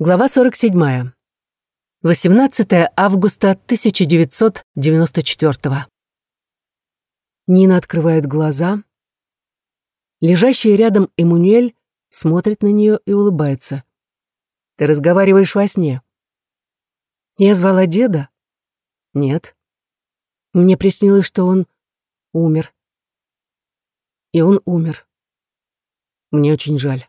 Глава 47. 18 августа 1994. Нина открывает глаза. Лежащий рядом Эммануэль смотрит на нее и улыбается. «Ты разговариваешь во сне». «Я звала деда?» «Нет». Мне приснилось, что он умер. И он умер. Мне очень жаль.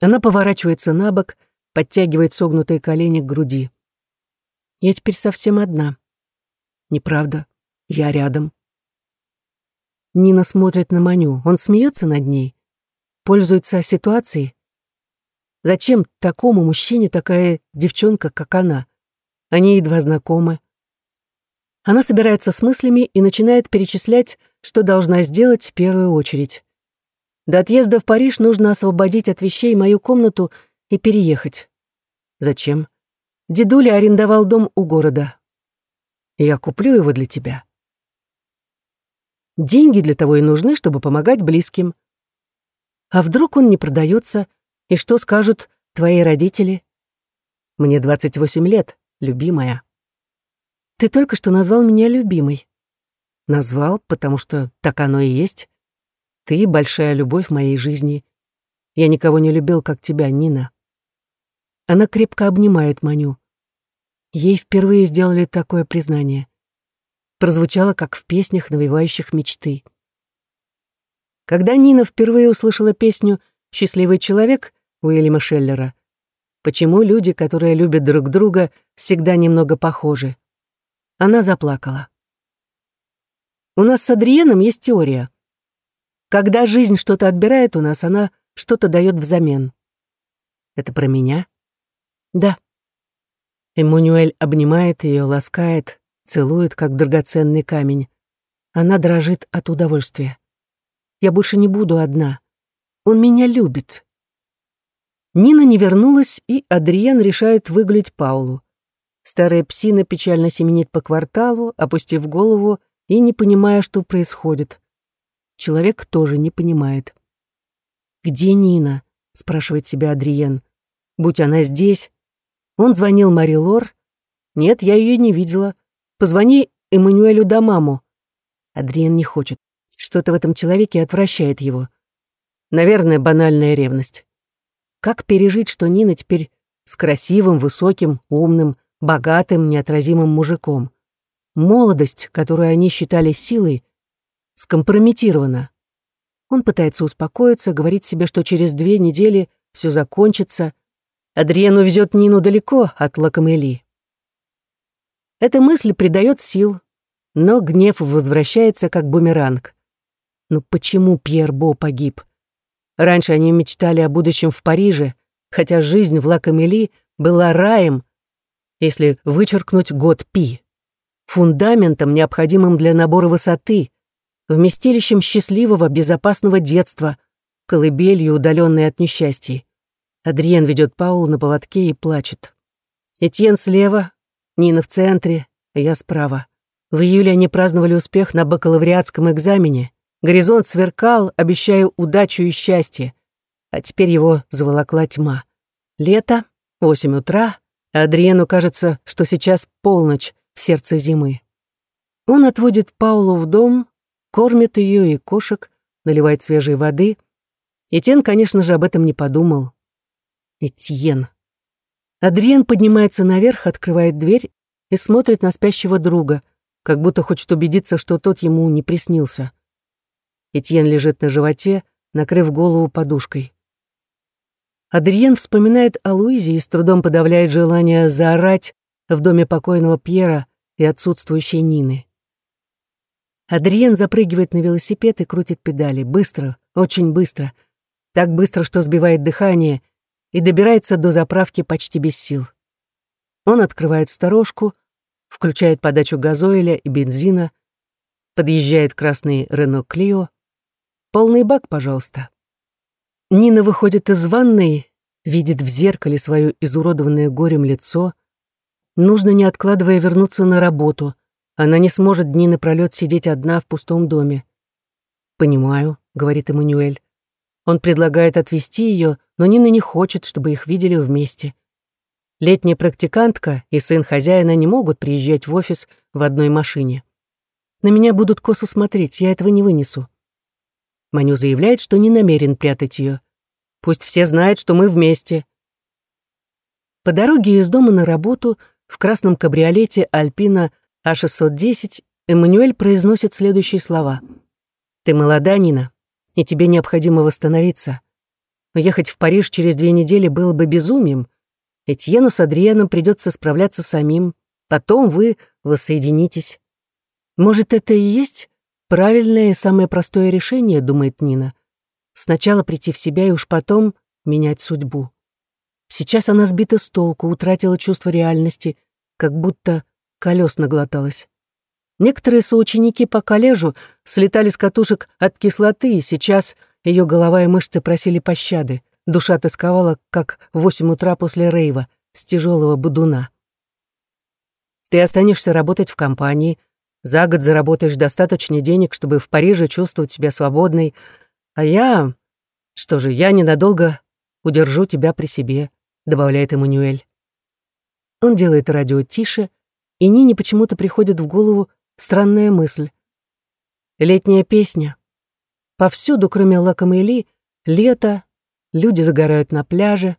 Она поворачивается на бок, подтягивает согнутые колени к груди. Я теперь совсем одна. Неправда. Я рядом. Нина смотрит на Маню. Он смеется над ней. Пользуется ситуацией. Зачем такому мужчине такая девчонка, как она? Они едва знакомы. Она собирается с мыслями и начинает перечислять, что должна сделать в первую очередь. До отъезда в Париж нужно освободить от вещей мою комнату и переехать. Зачем? Дедуля арендовал дом у города. Я куплю его для тебя. Деньги для того и нужны, чтобы помогать близким. А вдруг он не продается, и что скажут твои родители? Мне 28 лет, любимая. Ты только что назвал меня любимой. Назвал, потому что так оно и есть. Ты — большая любовь моей жизни. Я никого не любил, как тебя, Нина. Она крепко обнимает Маню. Ей впервые сделали такое признание. Прозвучало, как в песнях, навевающих мечты. Когда Нина впервые услышала песню «Счастливый человек» Уильяма Шеллера, почему люди, которые любят друг друга, всегда немного похожи, она заплакала. У нас с Адриеном есть теория. Когда жизнь что-то отбирает у нас, она что-то дает взамен. Это про меня? Да. Эммануэль обнимает ее, ласкает, целует, как драгоценный камень. Она дрожит от удовольствия. Я больше не буду одна. Он меня любит. Нина не вернулась, и Адриен решает выгулить Паулу. Старая псина печально семенит по кварталу, опустив голову и не понимая, что происходит. Человек тоже не понимает. «Где Нина?» — спрашивает себя Адриен. «Будь она здесь». Он звонил Мари Лор. «Нет, я ее не видела. Позвони Эммануэлю да маму». Адриен не хочет. Что-то в этом человеке отвращает его. Наверное, банальная ревность. Как пережить, что Нина теперь с красивым, высоким, умным, богатым, неотразимым мужиком? Молодость, которую они считали силой, скомпрометирована. Он пытается успокоиться, говорит себе, что через две недели все закончится. Адриен увезет Нину далеко от Лакамели. Эта мысль придает сил, но гнев возвращается как бумеранг. Ну почему Пьер Бо погиб? Раньше они мечтали о будущем в Париже, хотя жизнь в Лакамели была раем, если вычеркнуть год Пи, фундаментом, необходимым для набора высоты, вместилищем счастливого, безопасного детства, колыбелью, удаленной от несчастья. Адриен ведет Паулу на поводке и плачет. Этьен слева, Нина в центре, а я справа. В июле они праздновали успех на бакалавриатском экзамене. Горизонт сверкал, обещая удачу и счастье. А теперь его заволокла тьма. Лето, восемь утра, а Адриену кажется, что сейчас полночь в сердце зимы. Он отводит Паулу в дом, кормит ее и кошек, наливает свежей воды. Этьен, конечно же, об этом не подумал. Этьен. Адриен поднимается наверх, открывает дверь и смотрит на спящего друга, как будто хочет убедиться, что тот ему не приснился. Этьен лежит на животе, накрыв голову подушкой. Адриен вспоминает о Луизе и с трудом подавляет желание заорать в доме покойного Пьера и отсутствующей Нины. Адриен запрыгивает на велосипед и крутит педали. Быстро, очень быстро. Так быстро, что сбивает дыхание, и добирается до заправки почти без сил. Он открывает сторожку, включает подачу газоиля и бензина, подъезжает красный Рено Клио. «Полный бак, пожалуйста». Нина выходит из ванной, видит в зеркале свое изуродованное горем лицо. Нужно, не откладывая, вернуться на работу — она не сможет дни напролёт сидеть одна в пустом доме. «Понимаю», — говорит Эммануэль. Он предлагает отвезти ее, но Нина не хочет, чтобы их видели вместе. Летняя практикантка и сын хозяина не могут приезжать в офис в одной машине. На меня будут косо смотреть, я этого не вынесу. Маню заявляет, что не намерен прятать ее. Пусть все знают, что мы вместе. По дороге из дома на работу в красном кабриолете Альпина А610 Эммануэль произносит следующие слова. «Ты молода, Нина, и тебе необходимо восстановиться. Уехать в Париж через две недели было бы безумием. Этьену с Адрианом придется справляться самим. Потом вы воссоединитесь. Может, это и есть правильное и самое простое решение, думает Нина. Сначала прийти в себя и уж потом менять судьбу. Сейчас она сбита с толку, утратила чувство реальности, как будто колес наглоталась. Некоторые соученики по коллежу слетали с катушек от кислоты, и сейчас ее голова и мышцы просили пощады. Душа тосковала, как в восемь утра после рейва, с тяжелого будуна. Ты останешься работать в компании, за год заработаешь достаточно денег, чтобы в Париже чувствовать себя свободной, а я... Что же, я ненадолго удержу тебя при себе, добавляет Эммануэль. Он делает радио тише, и Нине почему-то приходит в голову странная мысль. Летняя песня. Повсюду, кроме Лакамели, лето, люди загорают на пляже.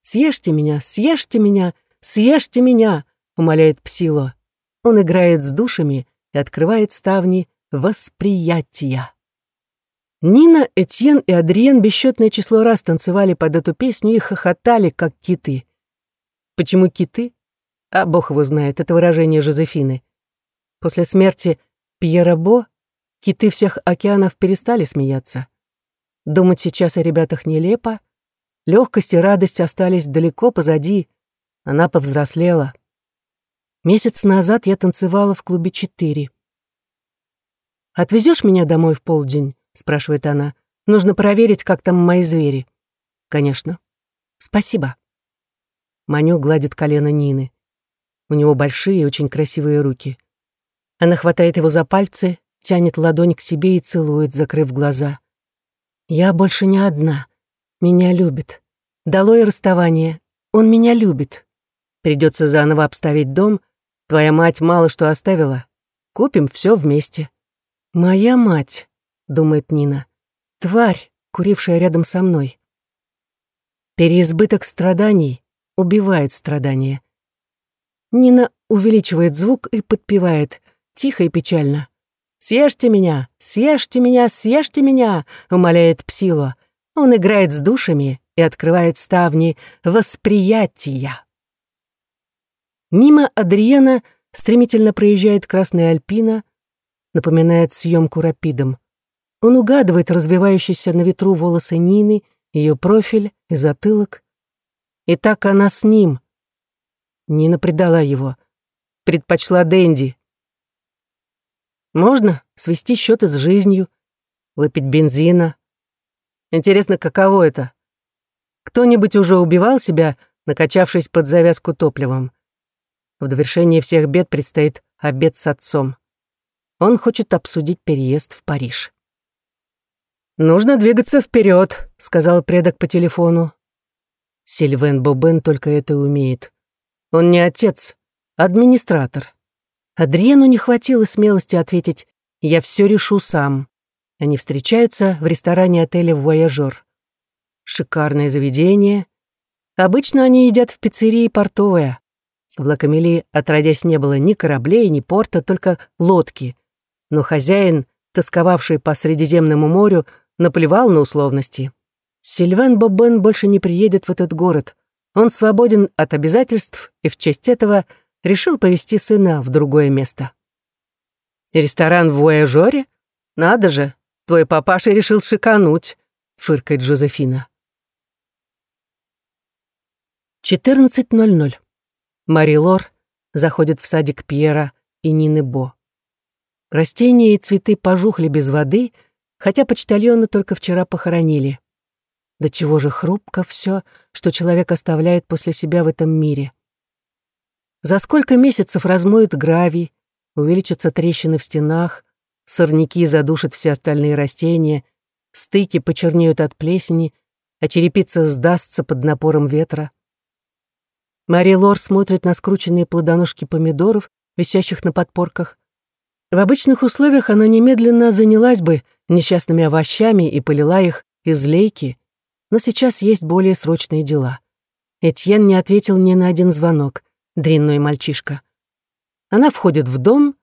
«Съешьте меня, съешьте меня, съешьте меня!» — умоляет Псило. Он играет с душами и открывает ставни восприятия. Нина, Этьен и Адриен бесчетное число раз танцевали под эту песню и хохотали, как киты. Почему киты? А бог его знает, это выражение Жозефины. После смерти Пьера Бо киты всех океанов перестали смеяться. Думать сейчас о ребятах нелепо. Легкость и радость остались далеко позади. Она повзрослела. Месяц назад я танцевала в клубе «Четыре». «Отвезешь меня домой в полдень?» — спрашивает она. «Нужно проверить, как там мои звери». «Конечно». «Спасибо». Маню гладит колено Нины. У него большие очень красивые руки. Она хватает его за пальцы, тянет ладонь к себе и целует, закрыв глаза. «Я больше не одна. Меня любит. Долой расставание. Он меня любит. Придется заново обставить дом. Твоя мать мало что оставила. Купим все вместе». «Моя мать», — думает Нина. «Тварь, курившая рядом со мной». Переизбыток страданий убивает страдания. Нина увеличивает звук и подпевает — тихо и печально. «Съешьте меня! Съешьте меня! Съешьте меня!» — умоляет Псило. Он играет с душами и открывает ставни восприятия. Мимо Адриена стремительно проезжает Красная Альпина, напоминает съемку рапидом. Он угадывает развивающиеся на ветру волосы Нины, ее профиль и затылок. И так она с ним. Нина предала его. Предпочла Дэнди, можно свести счеты с жизнью, выпить бензина. Интересно, каково это? Кто-нибудь уже убивал себя, накачавшись под завязку топливом? В довершение всех бед предстоит обед с отцом. Он хочет обсудить переезд в Париж. «Нужно двигаться вперед, сказал предок по телефону. Сильвен Бобен только это умеет. Он не отец, администратор. Адриену не хватило смелости ответить «Я все решу сам». Они встречаются в ресторане отеля «Вояжер». Шикарное заведение. Обычно они едят в пиццерии «Портовая». В Лакамели отродясь не было ни кораблей, ни порта, только лодки. Но хозяин, тосковавший по Средиземному морю, наплевал на условности. Сильвен Бобен больше не приедет в этот город. Он свободен от обязательств и в честь этого – решил повезти сына в другое место. «Ресторан в Вояжоре? Надо же, твой папаша решил шикануть», — фыркает Жозефина. 14.00. Мари Лор заходит в садик Пьера и Нины Бо. Растения и цветы пожухли без воды, хотя почтальона только вчера похоронили. До чего же хрупко все, что человек оставляет после себя в этом мире. За сколько месяцев размоют гравий, увеличатся трещины в стенах, сорняки задушат все остальные растения, стыки почернеют от плесени, а черепица сдастся под напором ветра. Мария Лор смотрит на скрученные плодоножки помидоров, висящих на подпорках. В обычных условиях она немедленно занялась бы несчастными овощами и полила их из лейки, но сейчас есть более срочные дела. Этьен не ответил ни на один звонок, дрянной мальчишка. Она входит в дом,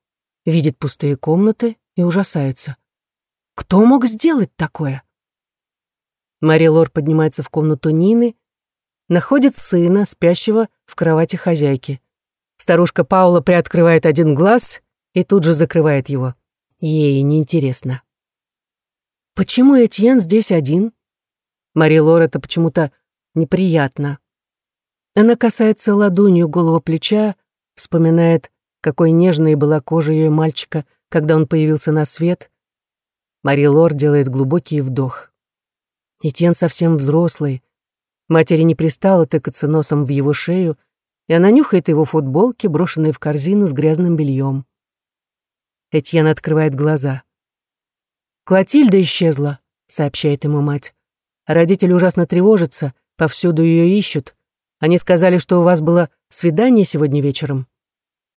видит пустые комнаты и ужасается. Кто мог сделать такое? Мария Лор поднимается в комнату Нины, находит сына, спящего в кровати хозяйки. Старушка Паула приоткрывает один глаз и тут же закрывает его. Ей неинтересно. Почему Этьен здесь один? Мари Лор это почему-то неприятно. Она касается ладонью голого плеча, вспоминает, какой нежной была кожа ее мальчика, когда он появился на свет. Мари Лор делает глубокий вдох. Этьен совсем взрослый. Матери не пристало тыкаться носом в его шею, и она нюхает его футболки, брошенные в корзину с грязным бельем. Этьен открывает глаза. «Клотильда исчезла», — сообщает ему мать. Родители ужасно тревожатся, повсюду ее ищут. Они сказали, что у вас было свидание сегодня вечером.